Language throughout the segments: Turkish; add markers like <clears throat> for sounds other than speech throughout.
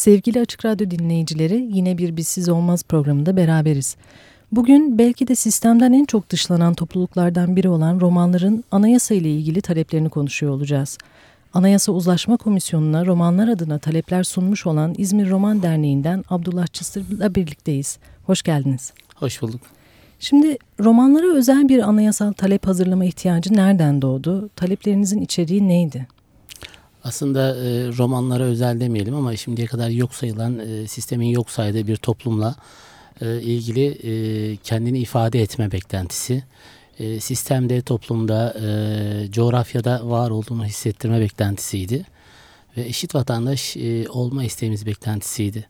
Sevgili Açık Radyo dinleyicileri yine bir Bizsiz Olmaz programında beraberiz. Bugün belki de sistemden en çok dışlanan topluluklardan biri olan romanların anayasa ile ilgili taleplerini konuşuyor olacağız. Anayasa Uzlaşma Komisyonu'na romanlar adına talepler sunmuş olan İzmir Roman Derneği'nden Abdullah Çısır'la birlikteyiz. Hoş geldiniz. Hoş bulduk. Şimdi romanlara özel bir anayasal talep hazırlama ihtiyacı nereden doğdu? Taleplerinizin içeriği neydi? Aslında e, romanlara özel demeyelim ama şimdiye kadar yok sayılan e, sistemin yok saydığı bir toplumla e, ilgili e, kendini ifade etme beklentisi, e, sistemde, toplumda, e, coğrafyada var olduğunu hissettirme beklentisiydi ve eşit vatandaş e, olma isteğimiz beklentisiydi.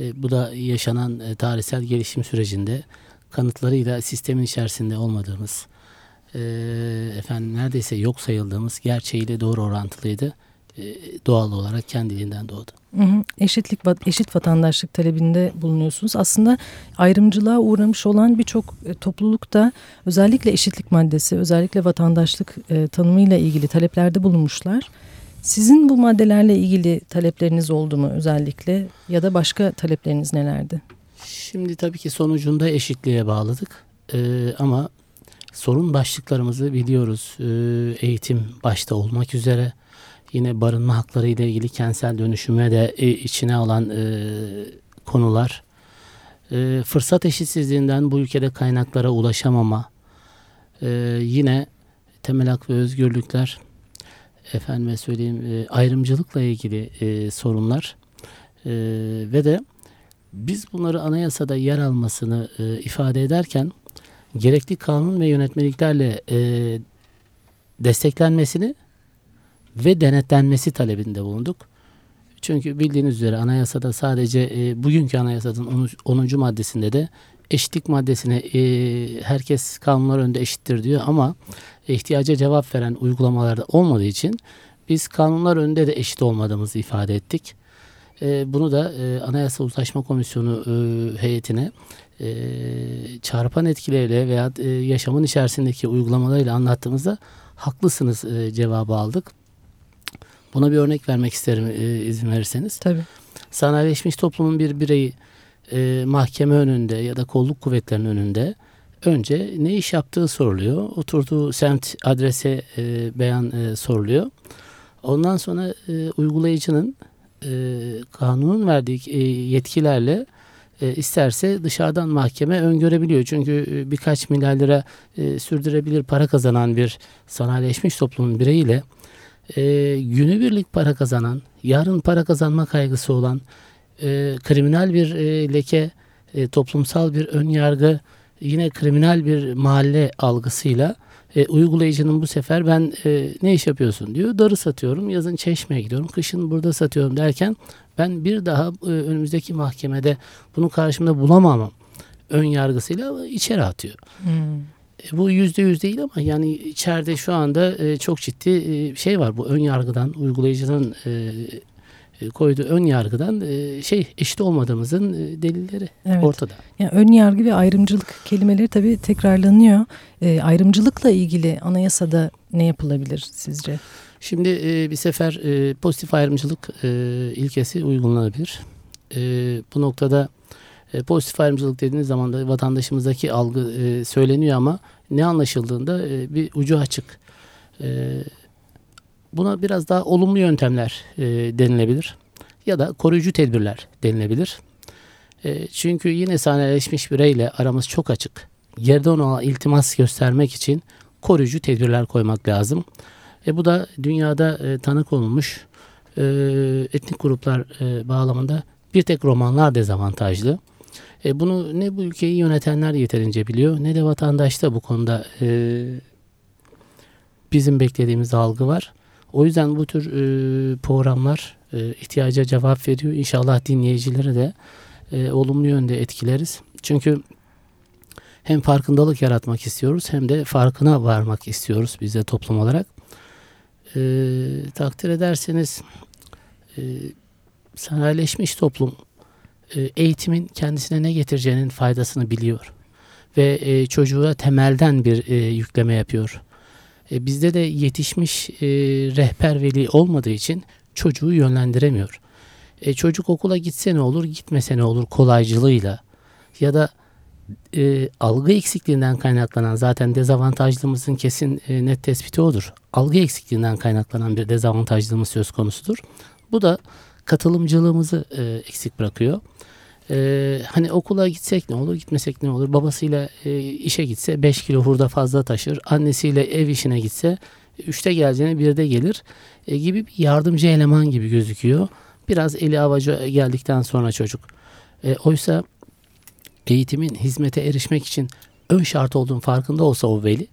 E, bu da yaşanan e, tarihsel gelişim sürecinde kanıtlarıyla sistemin içerisinde olmadığımız, e, efendim neredeyse yok sayıldığımız gerçeğiyle doğru orantılıydı doğal olarak kendiliğinden doğdu. Hı hı. Eşitlik, eşit vatandaşlık talebinde bulunuyorsunuz. Aslında ayrımcılığa uğramış olan birçok e, toplulukta özellikle eşitlik maddesi, özellikle vatandaşlık e, tanımıyla ilgili taleplerde bulunmuşlar. Sizin bu maddelerle ilgili talepleriniz oldu mu özellikle ya da başka talepleriniz nelerdi? Şimdi tabii ki sonucunda eşitliğe bağladık ee, ama sorun başlıklarımızı biliyoruz. Ee, eğitim başta olmak üzere yine barınma hakları ile ilgili kentsel dönüşüme de e, içine alan e, konular. E, fırsat eşitsizliğinden bu ülkede kaynaklara ulaşamama, e, yine temel hak ve özgürlükler, efendime söyleyeyim e, ayrımcılıkla ilgili e, sorunlar e, ve de biz bunları anayasada yer almasını e, ifade ederken gerekli kanun ve yönetmeliklerle e, desteklenmesini ve denetlenmesi talebinde bulunduk. Çünkü bildiğiniz üzere anayasada sadece e, bugünkü anayasanın 10. maddesinde de eşitlik maddesine e, herkes kanunlar önünde eşittir diyor ama ihtiyaca cevap veren uygulamalarda olmadığı için biz kanunlar önünde de eşit olmadığımızı ifade ettik. E, bunu da e, Anayasa Uzlaşma Komisyonu e, heyetine e, çarpan etkileriyle veya e, yaşamın içerisindeki uygulamalarıyla anlattığımızda haklısınız e, cevabı aldık. Buna bir örnek vermek isterim e, izin verirseniz. Tabii. Sanayileşmiş toplumun bir bireyi e, mahkeme önünde ya da kolluk kuvvetlerinin önünde önce ne iş yaptığı soruluyor. Oturduğu semt adrese e, beyan e, soruluyor. Ondan sonra e, uygulayıcının e, kanunun verdiği e, yetkilerle e, isterse dışarıdan mahkeme öngörebiliyor. Çünkü e, birkaç milyar lira e, sürdürebilir para kazanan bir sanayileşmiş toplumun bireyiyle e, günübirlik para kazanan, yarın para kazanma kaygısı olan, e, kriminal bir e, leke, e, toplumsal bir ön yargı, yine kriminal bir mahalle algısıyla e, uygulayıcının bu sefer ben e, ne iş yapıyorsun diyor. Darı satıyorum, yazın çeşmeye gidiyorum, kışın burada satıyorum derken ben bir daha e, önümüzdeki mahkemede bunu karşımda bulamamam ön yargısıyla içeri atıyor. Hmm. E, bu yüzde yüz değil ama yani içeride şu anda e, çok ciddi e, şey var bu ön yargıdan uygulayıcının koyduğu ön yargıdan şey eşit olmadığımızın delilleri evet. ortada. Yani ön yargı ve ayrımcılık kelimeleri tabii tekrarlanıyor. ayrımcılıkla ilgili anayasada ne yapılabilir sizce? Şimdi bir sefer pozitif ayrımcılık ilkesi uygulanabilir. bu noktada e, pozitif ayrımcılık dediğiniz zaman da vatandaşımızdaki algı e, söyleniyor ama ne anlaşıldığında e, bir ucu açık. E, buna biraz daha olumlu yöntemler e, denilebilir ya da koruyucu tedbirler denilebilir. E, çünkü yine sahneleşmiş bireyle aramız çok açık. Geride ona iltimas göstermek için koruyucu tedbirler koymak lazım. E, bu da dünyada e, tanık olunmuş e, etnik gruplar e, bağlamında bir tek romanlar dezavantajlı. E, bunu ne bu ülkeyi yönetenler yeterince biliyor ne de vatandaş da bu konuda e, bizim beklediğimiz algı var. O yüzden bu tür e, programlar e, ihtiyaca cevap veriyor. İnşallah dinleyicileri de e, olumlu yönde etkileriz. Çünkü hem farkındalık yaratmak istiyoruz hem de farkına varmak istiyoruz biz de toplum olarak. E, takdir ederseniz e, sanayileşmiş toplum eğitimin kendisine ne getireceğinin faydasını biliyor. Ve e, çocuğa temelden bir e, yükleme yapıyor. E, bizde de yetişmiş e, rehber veli olmadığı için çocuğu yönlendiremiyor. E, çocuk okula gitse ne olur, gitmese ne olur kolaycılığıyla ya da e, algı eksikliğinden kaynaklanan zaten dezavantajlımızın kesin e, net tespiti odur. Algı eksikliğinden kaynaklanan bir dezavantajlığımız söz konusudur. Bu da katılımcılığımızı e, eksik bırakıyor. E, hani okula gitsek ne olur, gitmesek ne olur? Babasıyla e, işe gitse 5 kilo hurda fazla taşır. Annesiyle ev işine gitse 3'te geleceğine 1'de gelir e, gibi bir yardımcı eleman gibi gözüküyor. Biraz eli avaca geldikten sonra çocuk. E, oysa eğitimin hizmete erişmek için ön şart olduğun farkında olsa o veli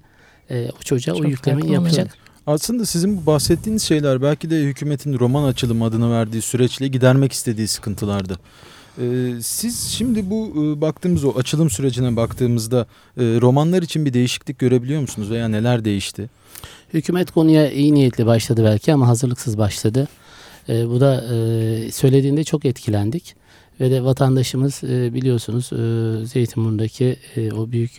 e, o çocuğa Çok o yüklemeyi yapacak. Aslında sizin bahsettiğiniz şeyler belki de hükümetin roman açılım adını verdiği süreçle gidermek istediği sıkıntılardı. Ee, siz şimdi bu e, baktığımız o açılım sürecine baktığımızda e, romanlar için bir değişiklik görebiliyor musunuz veya neler değişti? Hükümet konuya iyi niyetli başladı belki ama hazırlıksız başladı. E, bu da e, söylediğinde çok etkilendik. Ve de vatandaşımız biliyorsunuz e, Zeytinburnu'ndaki o büyük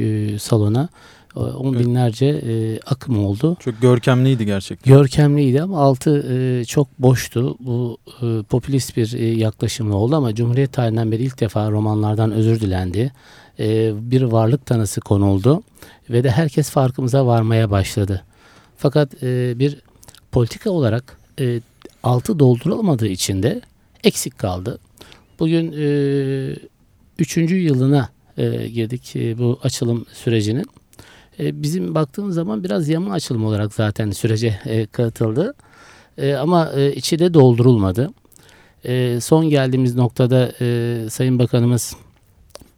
salona on Evet. binlerce e, akım oldu. Çok görkemliydi gerçekten. Görkemliydi ama altı e, çok boştu. Bu e, popülist bir e, yaklaşımla oldu ama Cumhuriyet tarihinden beri ilk defa romanlardan özür dilendi. E, bir varlık tanısı konuldu ve de herkes farkımıza varmaya başladı. Fakat e, bir politika olarak e, altı doldurulmadığı için de eksik kaldı. Bugün e, üçüncü yılına e, girdik e, bu açılım sürecinin. E, bizim baktığımız zaman biraz yama açılım olarak zaten sürece e, katıldı. E, ama içi de doldurulmadı. Son geldiğimiz noktada Sayın Bakanımız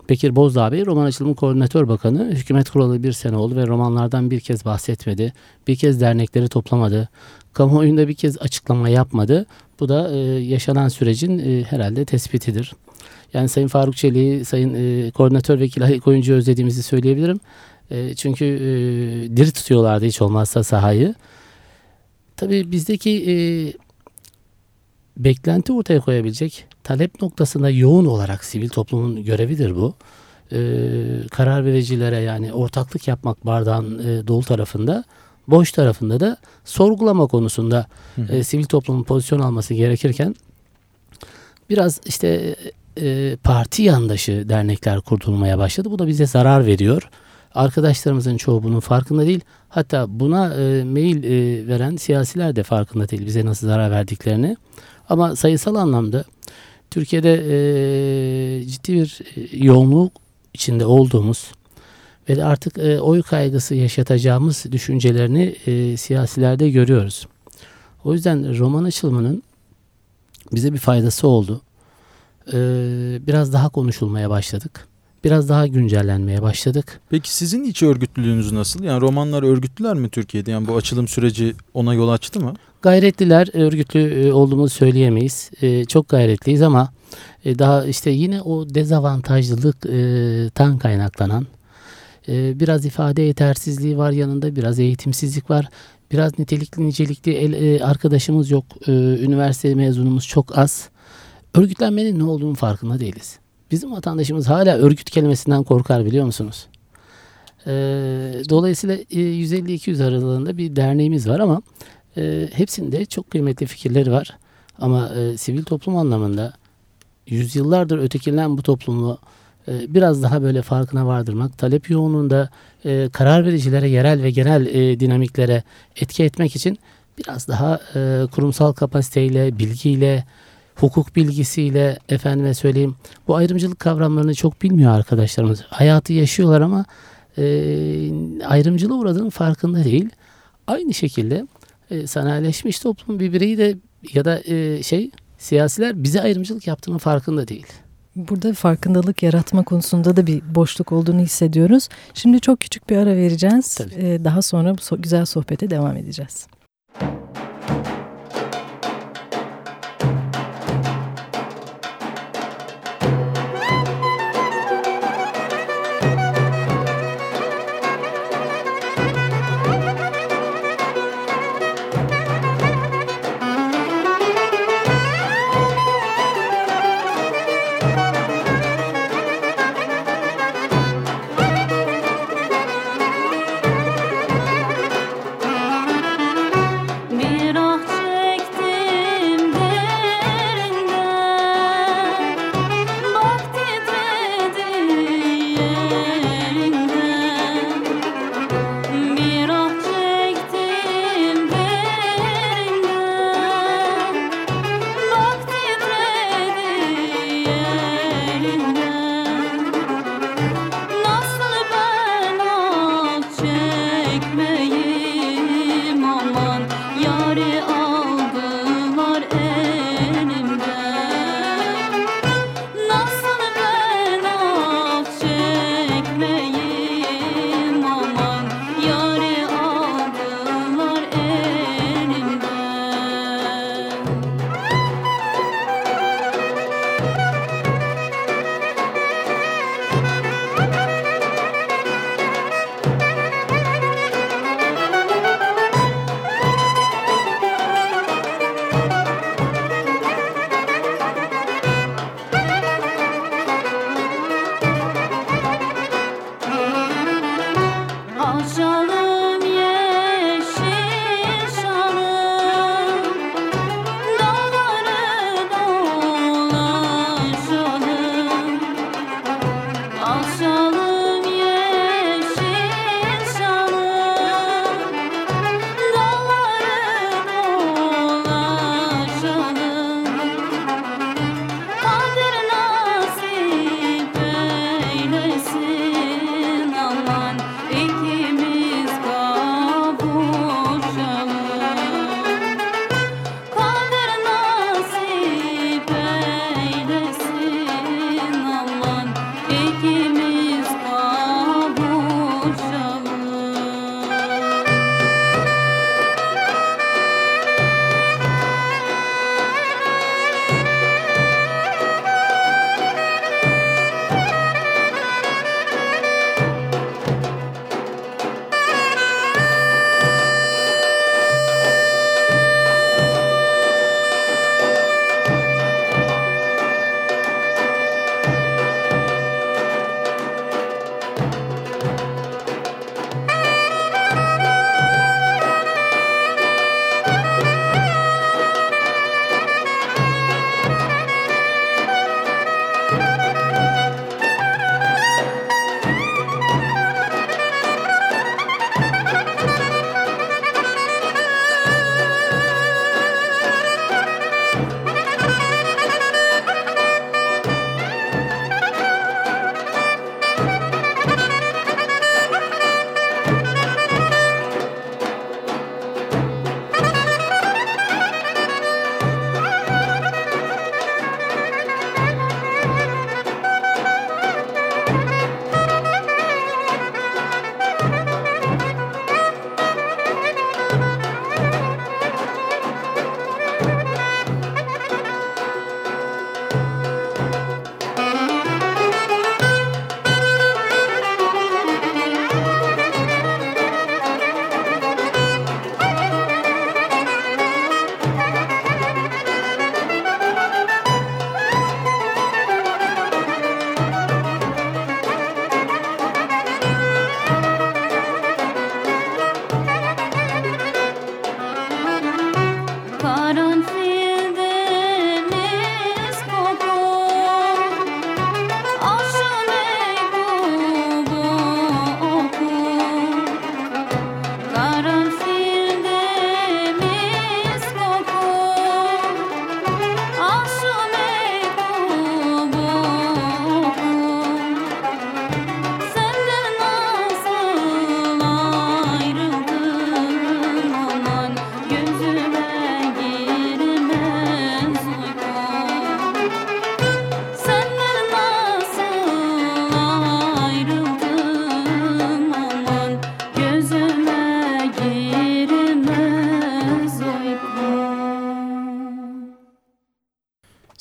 Bekir Bozdağ Bey roman açılımı koordinatör bakanı hükümet kuralı bir sene oldu ve romanlardan bir kez bahsetmedi. Bir kez dernekleri toplamadı. Kamuoyunda bir kez açıklama yapmadı. Bu da yaşanan sürecin herhalde tespitidir. Yani Sayın Faruk Çelik'i, Sayın Koordinatör Vekili Hayek Oyuncu'yu özlediğimizi söyleyebilirim. E, çünkü e, diri tutuyorlardı hiç olmazsa sahayı. Tabii bizdeki e, beklenti ortaya koyabilecek talep noktasında yoğun olarak sivil toplumun görevidir bu. E, karar vericilere yani ortaklık yapmak bardağın e, dolu tarafında, boş tarafında da sorgulama konusunda Hı hı. e, sivil toplumun pozisyon alması gerekirken biraz işte e, parti yandaşı dernekler kurtulmaya başladı. Bu da bize zarar veriyor. Arkadaşlarımızın çoğu bunun farkında değil. Hatta buna e, mail e, veren siyasiler de farkında değil bize nasıl zarar verdiklerini. Ama sayısal anlamda Türkiye'de e, ciddi bir e, yoğunluk içinde olduğumuz ve de artık e, oy kaygısı yaşatacağımız düşüncelerini e, siyasilerde görüyoruz. O yüzden roman açılımının bize bir faydası oldu. Ee, biraz daha konuşulmaya başladık. Biraz daha güncellenmeye başladık. Peki sizin iç örgütlülüğünüz nasıl? Yani romanlar örgütlüler mi Türkiye'de? Yani bu açılım süreci ona yol açtı mı? Gayretliler, örgütlü e, olduğumuzu söyleyemeyiz. E, çok gayretliyiz ama e, daha işte yine o dezavantajlılıktan kaynaklanan biraz ifade yetersizliği var yanında, biraz eğitimsizlik var. Biraz nitelikli nicelikli el, arkadaşımız yok. Üniversite mezunumuz çok az. Örgütlenmenin ne olduğunu farkında değiliz. Bizim vatandaşımız hala örgüt kelimesinden korkar biliyor musunuz? E, dolayısıyla e, 150-200 aralığında bir derneğimiz var ama e, hepsinde çok kıymetli fikirleri var. Ama e, sivil toplum anlamında yüzyıllardır ötekilenen bu toplumu e, biraz daha böyle farkına vardırmak, talep yoğunluğunda e, karar vericilere, yerel ve genel e, dinamiklere etki etmek için biraz daha e, kurumsal kapasiteyle, bilgiyle, hukuk bilgisiyle efendime söyleyeyim bu ayrımcılık kavramlarını çok bilmiyor arkadaşlarımız. Hayatı yaşıyorlar ama e, ayrımcılığa uğradığının farkında değil. Aynı şekilde e, sanayileşmiş toplum bir bireyi de ya da e, şey siyasiler bize ayrımcılık yaptığının farkında değil. Burada farkındalık yaratma konusunda da bir boşluk olduğunu hissediyoruz. Şimdi çok küçük bir ara vereceğiz. Tabii. Ee, daha sonra bu so- güzel sohbete devam edeceğiz. Bir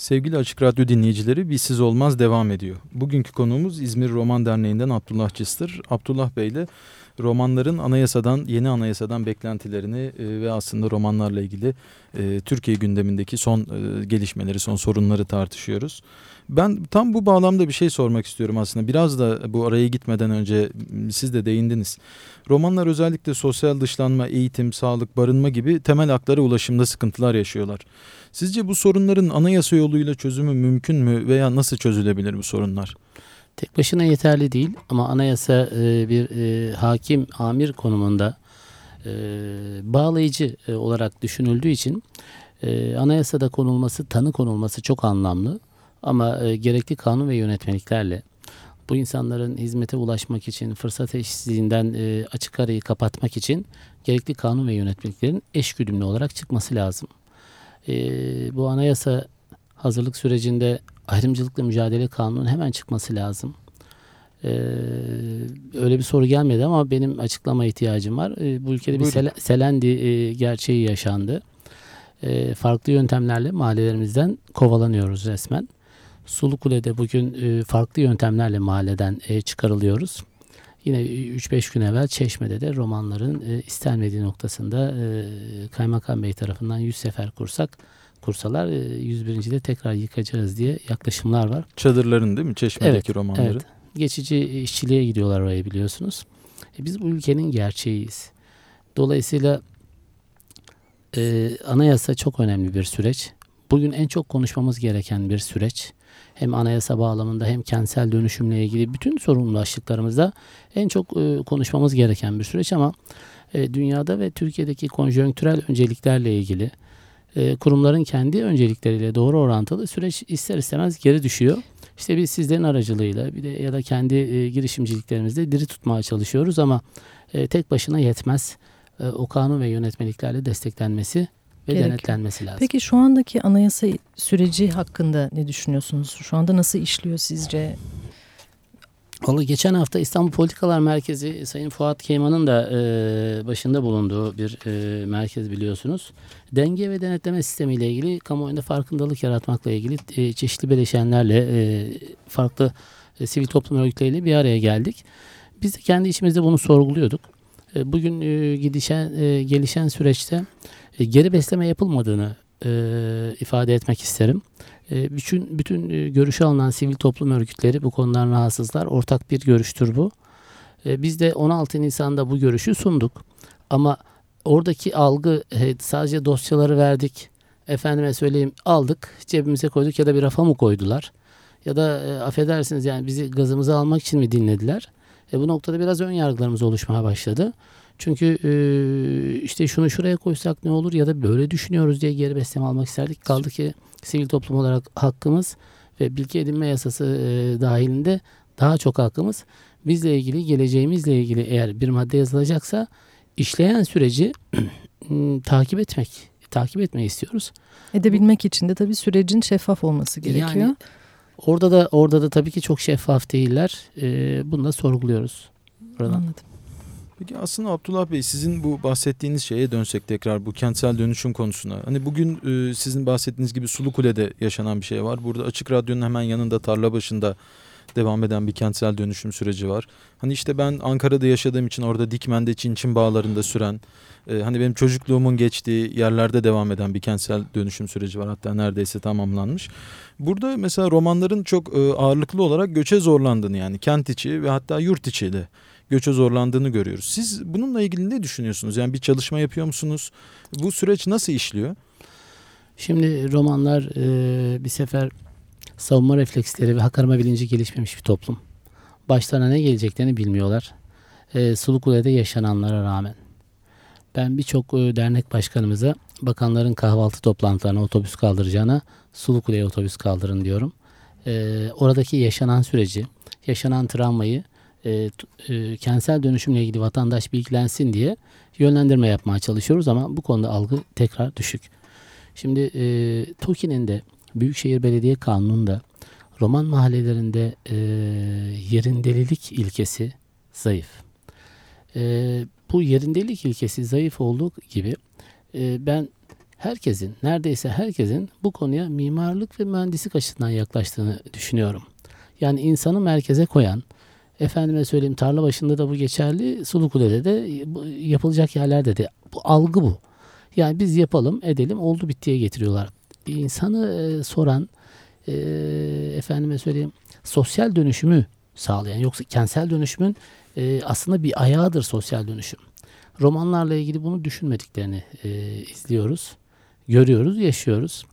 Sevgili Açık Radyo dinleyicileri Bizsiz Olmaz devam ediyor. Bugünkü konuğumuz İzmir Roman Derneği'nden Abdullah Cısır. Abdullah Bey ile romanların anayasadan, yeni anayasadan beklentilerini e, ve aslında romanlarla ilgili e, Türkiye gündemindeki son e, gelişmeleri, son sorunları tartışıyoruz. Ben tam bu bağlamda bir şey sormak istiyorum aslında. Biraz da bu araya gitmeden önce siz de değindiniz. Romanlar özellikle sosyal dışlanma, eğitim, sağlık, barınma gibi temel haklara ulaşımda sıkıntılar yaşıyorlar. Sizce bu sorunların anayasa yoluyla çözümü mümkün mü veya nasıl çözülebilir bu sorunlar? Tek başına yeterli değil ama anayasa e, bir e, hakim, amir konumunda e, bağlayıcı e, olarak düşünüldüğü için e, anayasada konulması, tanı konulması çok anlamlı. Ama e, gerekli kanun ve yönetmeliklerle bu insanların hizmete ulaşmak için, fırsat eşitsizliğinden e, açık arayı kapatmak için gerekli kanun ve yönetmeliklerin eşgüdümlü olarak çıkması lazım. E, bu anayasa hazırlık sürecinde ayrımcılıkla mücadele kanunun hemen çıkması lazım. Ee, öyle bir soru gelmedi ama benim açıklama ihtiyacım var. Ee, bu ülkede Buyurun. bir Selendi e, gerçeği yaşandı. E, farklı yöntemlerle mahallelerimizden kovalanıyoruz resmen. Sulukule'de bugün e, farklı yöntemlerle mahalleden e, çıkarılıyoruz. Yine 3-5 gün evvel Çeşme'de de romanların e, istenmediği noktasında e, Kaymakam Bey tarafından 100 sefer kursak kursalar e, 101. de tekrar yıkacağız diye yaklaşımlar var. Çadırların değil mi? Çeşme'deki evet, romanları. Evet. Geçici işçiliğe gidiyorlar oraya biliyorsunuz. E, biz bu ülkenin gerçeğiyiz. Dolayısıyla e, anayasa çok önemli bir süreç. Bugün en çok konuşmamız gereken bir süreç. Hem anayasa bağlamında hem kentsel dönüşümle ilgili bütün sorumlulaştıklarımızda en çok e, konuşmamız gereken bir süreç ama e, dünyada ve Türkiye'deki konjonktürel önceliklerle ilgili e, kurumların kendi öncelikleriyle doğru orantılı süreç ister istemez geri düşüyor. İşte biz sizlerin aracılığıyla bir de ya da kendi e, girişimciliklerimizde diri tutmaya çalışıyoruz ama e, tek başına yetmez. E, o kanun ve yönetmeliklerle desteklenmesi ve Gerek. denetlenmesi lazım. Peki şu andaki anayasa süreci hakkında ne düşünüyorsunuz? Şu anda nasıl işliyor sizce? Vallahi geçen hafta İstanbul Politikalar Merkezi Sayın Fuat Keyman'ın da e, başında bulunduğu bir e, merkez biliyorsunuz. Denge ve denetleme sistemiyle ilgili kamuoyunda farkındalık yaratmakla ilgili e, çeşitli bileşenlerle e, farklı e, sivil toplum örgütleriyle bir araya geldik. Biz de kendi içimizde bunu sorguluyorduk. E, bugün e, gidişen e, gelişen süreçte e, geri besleme yapılmadığını e, ifade etmek isterim. E, bütün bütün e, görüşü alınan sivil toplum örgütleri bu konudan rahatsızlar. Ortak bir görüştür bu. E, biz de 16 Nisan'da bu görüşü sunduk. Ama oradaki algı sadece dosyaları verdik. Efendime söyleyeyim aldık cebimize koyduk ya da bir rafa mı koydular? Ya da e, affedersiniz yani bizi gazımızı almak için mi dinlediler? E, bu noktada biraz ön yargılarımız oluşmaya başladı. Çünkü e, işte şunu şuraya koysak ne olur ya da böyle düşünüyoruz diye geri besleme almak isterdik. Kaldı ki sivil toplum olarak hakkımız ve bilgi edinme yasası e, dahilinde daha çok hakkımız. Bizle ilgili, geleceğimizle ilgili eğer bir madde yazılacaksa işleyen süreci <clears throat> takip etmek, takip etmeyi istiyoruz. Edebilmek için de tabii sürecin şeffaf olması gerekiyor. Yani orada da orada da tabii ki çok şeffaf değiller. E, bunu da sorguluyoruz. Buradan. Anladım. Peki aslında Abdullah Bey sizin bu bahsettiğiniz şeye dönsek tekrar bu kentsel dönüşüm konusuna. Hani bugün e, sizin bahsettiğiniz gibi Sulukule'de yaşanan bir şey var. Burada Açık Radyo'nun hemen yanında tarla başında devam eden bir kentsel dönüşüm süreci var. Hani işte ben Ankara'da yaşadığım için orada Dikmen'de Çinçin bağlarında süren e, hani benim çocukluğumun geçtiği yerlerde devam eden bir kentsel dönüşüm süreci var. Hatta neredeyse tamamlanmış. Burada mesela romanların çok e, ağırlıklı olarak göçe zorlandığını yani kent içi ve hatta yurt içi de göçe zorlandığını görüyoruz. Siz bununla ilgili ne düşünüyorsunuz? Yani bir çalışma yapıyor musunuz? Bu süreç nasıl işliyor? Şimdi romanlar e, bir sefer savunma refleksleri ve hak bilinci gelişmemiş bir toplum. Başlarına ne geleceklerini bilmiyorlar. E, Sulukule'de yaşananlara rağmen. Ben birçok e, dernek başkanımıza bakanların kahvaltı toplantılarına otobüs kaldıracağına Sulukule'ye otobüs kaldırın diyorum. E, oradaki yaşanan süreci, yaşanan travmayı e, e, kentsel dönüşümle ilgili vatandaş bilgilensin diye yönlendirme yapmaya çalışıyoruz ama bu konuda algı tekrar düşük. Şimdi e, TOKİ'nin de Büyükşehir Belediye Kanunu'nda roman mahallelerinde e, yerindelilik ilkesi zayıf. E, bu yerindelilik ilkesi zayıf olduğu gibi e, ben herkesin neredeyse herkesin bu konuya mimarlık ve mühendislik açısından yaklaştığını düşünüyorum. Yani insanı merkeze koyan, efendime söyleyeyim tarla başında da bu geçerli, Sulukule'de de yapılacak yerlerde de bu algı bu. Yani biz yapalım, edelim, oldu bittiye getiriyorlar. İnsanı e, soran, e, efendime söyleyeyim sosyal dönüşümü sağlayan yoksa kentsel dönüşümün e, aslında bir ayağıdır sosyal dönüşüm. Romanlarla ilgili bunu düşünmediklerini e, izliyoruz, görüyoruz, yaşıyoruz.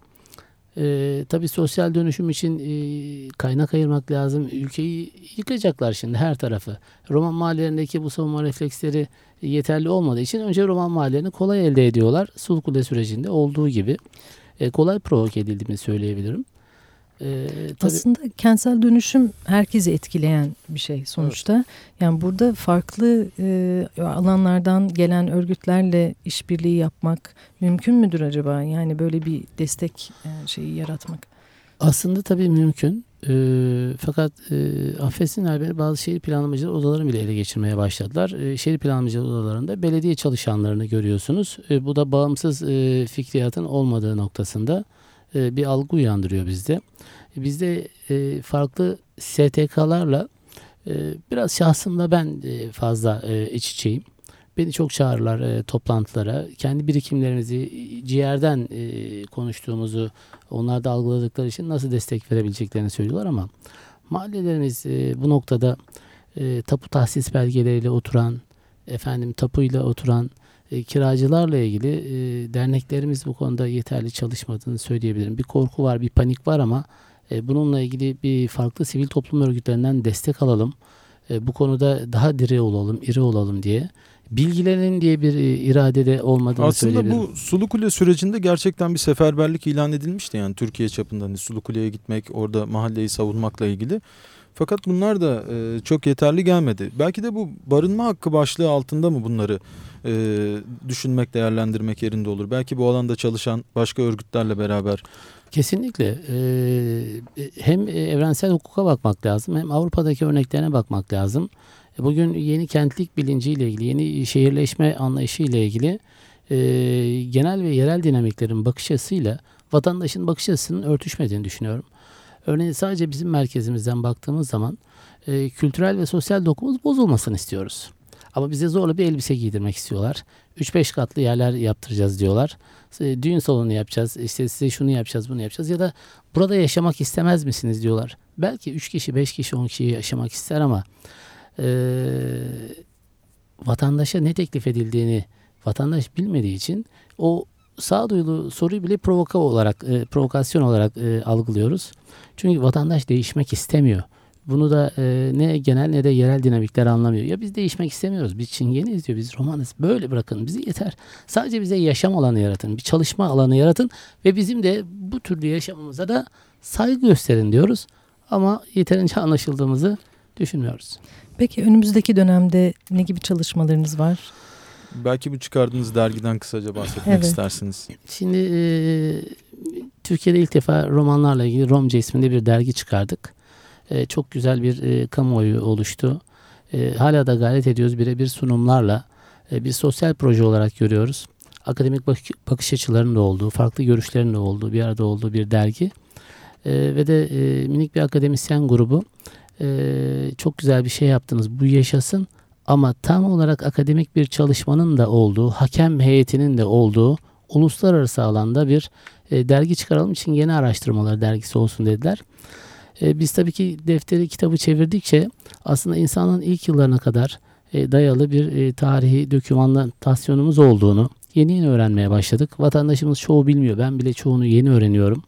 E, tabii sosyal dönüşüm için e, kaynak ayırmak lazım. Ülkeyi yıkacaklar şimdi her tarafı. Roman mahallelerindeki bu savunma refleksleri yeterli olmadığı için önce roman mahallelerini kolay elde ediyorlar. Sulkule sürecinde olduğu gibi e, kolay provoke edildiğini söyleyebilirim. Ee, tabii, Aslında kentsel dönüşüm herkesi etkileyen bir şey sonuçta. Evet. Yani burada farklı e, alanlardan gelen örgütlerle işbirliği yapmak mümkün müdür acaba? Yani böyle bir destek e, şeyi yaratmak. Aslında tabii mümkün. E, fakat e, affetsinler beni bazı şehir planlamacılar odalarını bile ele geçirmeye başladılar. E, şehir planlamacılar odalarında belediye çalışanlarını görüyorsunuz. E, bu da bağımsız e, fikriyatın olmadığı noktasında e, bir algı uyandırıyor bizde. Bizde e, farklı STK'larla e, biraz şahsımla ben fazla iç içeyim. Beni çok çağırırlar toplantılara. Kendi birikimlerimizi ciğerden konuştuğumuzu onlar da algıladıkları için nasıl destek verebileceklerini söylüyorlar ama mahallelerimiz bu noktada tapu tahsis belgeleriyle oturan, efendim tapuyla oturan e, kiracılarla ilgili e, derneklerimiz bu konuda yeterli çalışmadığını söyleyebilirim. Bir korku var, bir panik var ama e, bununla ilgili bir farklı sivil toplum örgütlerinden destek alalım. E, bu konuda daha diri olalım, iri olalım diye. Bilgilerin diye bir iradede olmadığını Aslında söyleyebilirim. Aslında bu Sulu Kule sürecinde gerçekten bir seferberlik ilan edilmişti. Yani Türkiye çapında hani Sulu Kule'ye gitmek, orada mahalleyi savunmakla ilgili. Fakat bunlar da e, çok yeterli gelmedi. Belki de bu barınma hakkı başlığı altında mı bunları e, düşünmek, değerlendirmek yerinde olur? Belki bu alanda çalışan başka örgütlerle beraber. Kesinlikle. Ee, hem evrensel hukuka bakmak lazım hem Avrupa'daki örneklerine bakmak lazım. E, bugün yeni kentlik bilinciyle ilgili, yeni şehirleşme anlayışıyla ilgili e, genel ve yerel dinamiklerin bakış açısıyla vatandaşın bakış açısının örtüşmediğini düşünüyorum. Örneğin sadece bizim merkezimizden baktığımız zaman e, kültürel ve sosyal dokumuz bozulmasını istiyoruz. Ama bize zorla bir elbise giydirmek istiyorlar. 3-5 katlı yerler yaptıracağız diyorlar. Düğün salonu yapacağız. İşte size şunu yapacağız, bunu yapacağız. Ya da burada yaşamak istemez misiniz diyorlar. Belki 3 kişi, 5 kişi, 10 kişi yaşamak ister ama e, vatandaşa ne teklif edildiğini vatandaş bilmediği için o sağduyulu soruyu bile provoka olarak, e, provokasyon olarak e, algılıyoruz. Çünkü vatandaş değişmek istemiyor. Bunu da e, ne genel ne de yerel dinamikler anlamıyor. Ya biz değişmek istemiyoruz. Biz çingeniz diyor. Biz romanız. Böyle bırakın. Bizi yeter. Sadece bize yaşam alanı yaratın. Bir çalışma alanı yaratın. Ve bizim de bu türlü yaşamımıza da saygı gösterin diyoruz. Ama yeterince anlaşıldığımızı düşünmüyoruz. Peki önümüzdeki dönemde ne gibi çalışmalarınız var? Belki bu çıkardığınız dergiden kısaca bahsetmek evet. istersiniz. Şimdi e, Türkiye'de ilk defa romanlarla ilgili Romca isminde bir dergi çıkardık. E, çok güzel bir e, kamuoyu oluştu. E, hala da gayret ediyoruz birebir sunumlarla. E, bir sosyal proje olarak görüyoruz. Akademik bak bakış açılarının da olduğu, farklı görüşlerin de olduğu, bir arada olduğu bir dergi. E, ve de e, minik bir akademisyen grubu. E, çok güzel bir şey yaptınız. Bu yaşasın ama tam olarak akademik bir çalışmanın da olduğu, hakem heyetinin de olduğu uluslararası alanda bir e, dergi çıkaralım için yeni araştırmalar dergisi olsun dediler. E, biz tabii ki defteri kitabı çevirdikçe aslında insanın ilk yıllarına kadar e, dayalı bir e, tarihi dokümantasyonumuz olduğunu yeni yeni öğrenmeye başladık. Vatandaşımız çoğu bilmiyor. Ben bile çoğunu yeni öğreniyorum.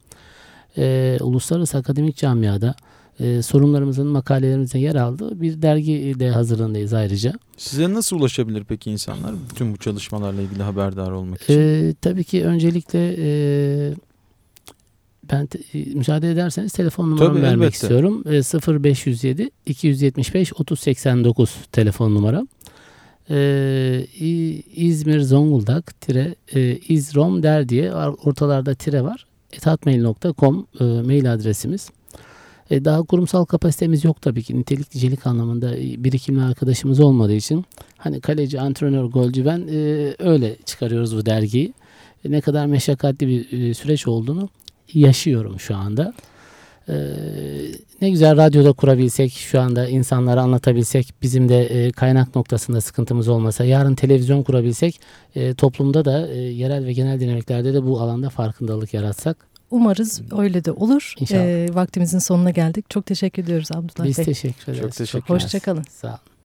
E, uluslararası akademik camiada e, sorunlarımızın makalelerimizde yer aldığı bir dergi de hazırlığındayız ayrıca. Size nasıl ulaşabilir peki insanlar bütün bu çalışmalarla ilgili haberdar olmak için? E, tabii ki öncelikle e, ben te, e, müsaade ederseniz telefon numaramı Tabii, vermek elbette. istiyorum. E, 0507 275 3089 telefon numara. E, İzmir Zonguldak tire e, İzrom der diye ortalarda tire var. etatmail.com e, mail adresimiz. E, daha kurumsal kapasitemiz yok tabii ki. Nitelik nicelik anlamında e, birikimli arkadaşımız olmadığı için hani kaleci, antrenör, golcü ben e, öyle çıkarıyoruz bu dergiyi. E, ne kadar meşakkatli bir e, süreç olduğunu yaşıyorum şu anda. E, ne güzel radyoda kurabilsek, şu anda insanlara anlatabilsek, bizim de e, kaynak noktasında sıkıntımız olmasa, yarın televizyon kurabilsek, e, toplumda da e, yerel ve genel dinamiklerde de bu alanda farkındalık yaratsak. Umarız öyle de olur. İnşallah. Ee, vaktimizin sonuna geldik. Çok teşekkür ediyoruz Abdullah Biz Bey. teşekkür ederiz. teşekkür mersi. Hoşçakalın. Sağ olun.